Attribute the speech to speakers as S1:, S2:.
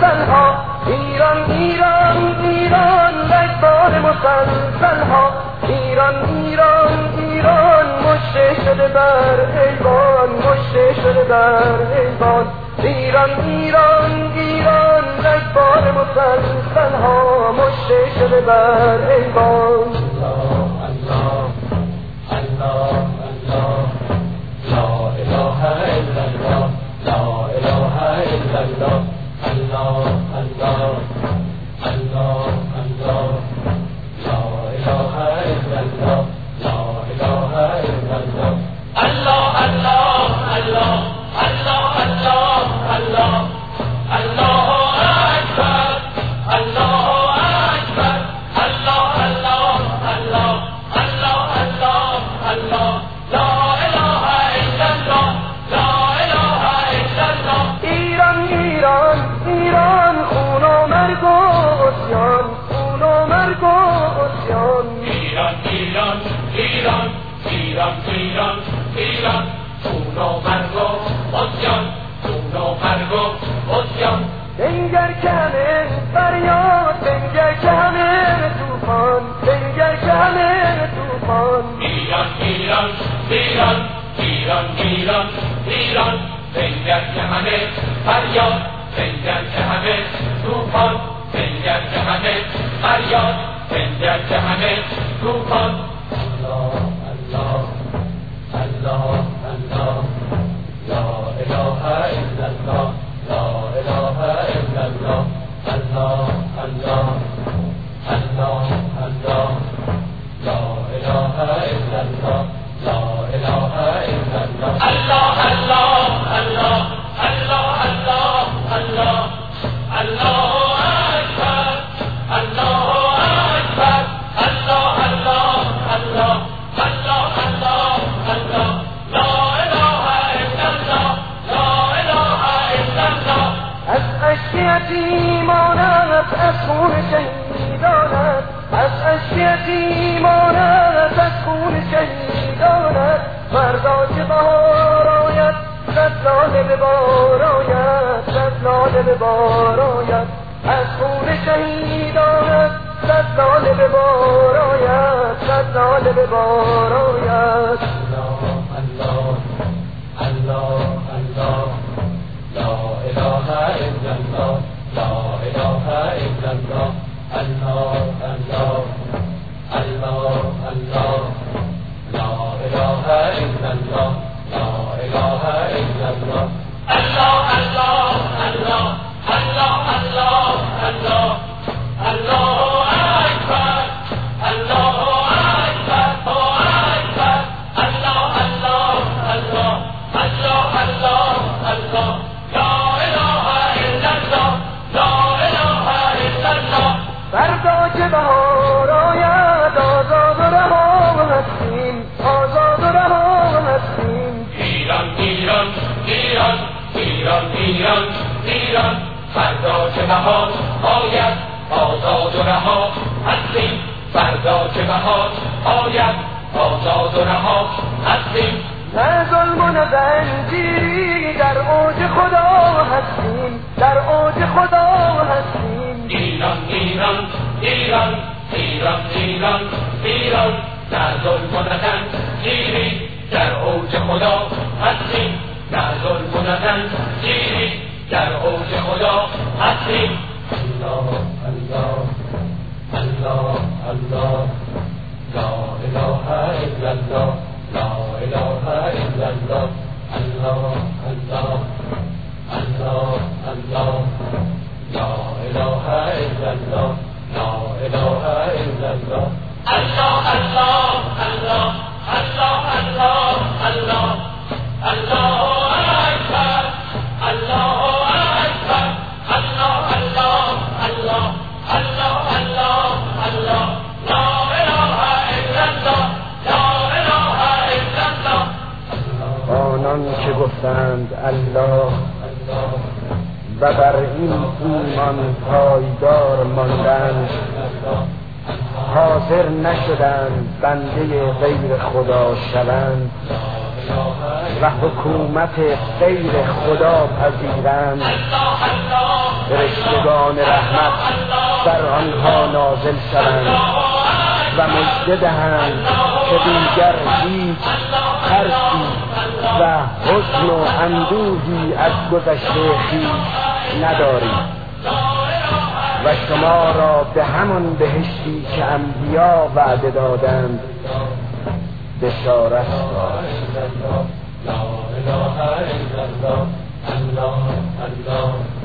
S1: مسلسل ها ایران ایران ایران رگبار مسلسل ها ایران ایران ایران مشه شده بر ایوان مشه شده بر ایوان ایران ایران ایران رگبار مسلسل ها مشه شده بر ایوان
S2: الله. الله أكبر
S1: ایران ایران
S2: تو نامرگا آسیان تو نامرگا آسیان
S1: بنگر کمر فریاد بنگر کمر توفان بنگر کمر توفان
S2: ایران ایران ایران ایران ایران ایران بنگر کمر فریاد بنگر کمر توفان بنگر کمر فریاد بنگر کمر توفان
S1: خون شهیدانت از اشک یتیمانت از خون شهیدانت. فردا که بهار آید صد لاله به بار آید صد لاله به بار آید. از خون شهیدانت صد لاله به بار آید صد لاله به بار آید. فردا که بهار آید آزاد و رها هستیم آزاد و رها هستیم.
S2: ایران ایران ایران ایران ایران ایران. فردا که بهار آید آزاد و رها هستیم. فردا که بهار آید آزاد و رها هستیم.
S1: نه ظلم و نه زنجیری در اوج خدا هستیم. در اوج خدا هستیم.
S2: ایران ایران ایران ایران ایران ایران ظلم و نزن گیری در اوج خدا هستیم ظلم و نزن گیری در اوج خدا هستیم الله الله الله الله لا اله الا الله لا اله الا الله
S1: گفتند الله و بر این ایمان پایدار ماندند حاضر نشدند بنده غیر خدا شوند و حکومت غیر خدا پذیرند. فرشتگان رحمت بر آنها نازل شوند
S3: و مژده دهند که دیگر هیچ ترسی و حزن و اندوهی از گذشته خویش ندارید و شما را به همان بهشتی که انبیا وعده دادند بشارت
S2: الله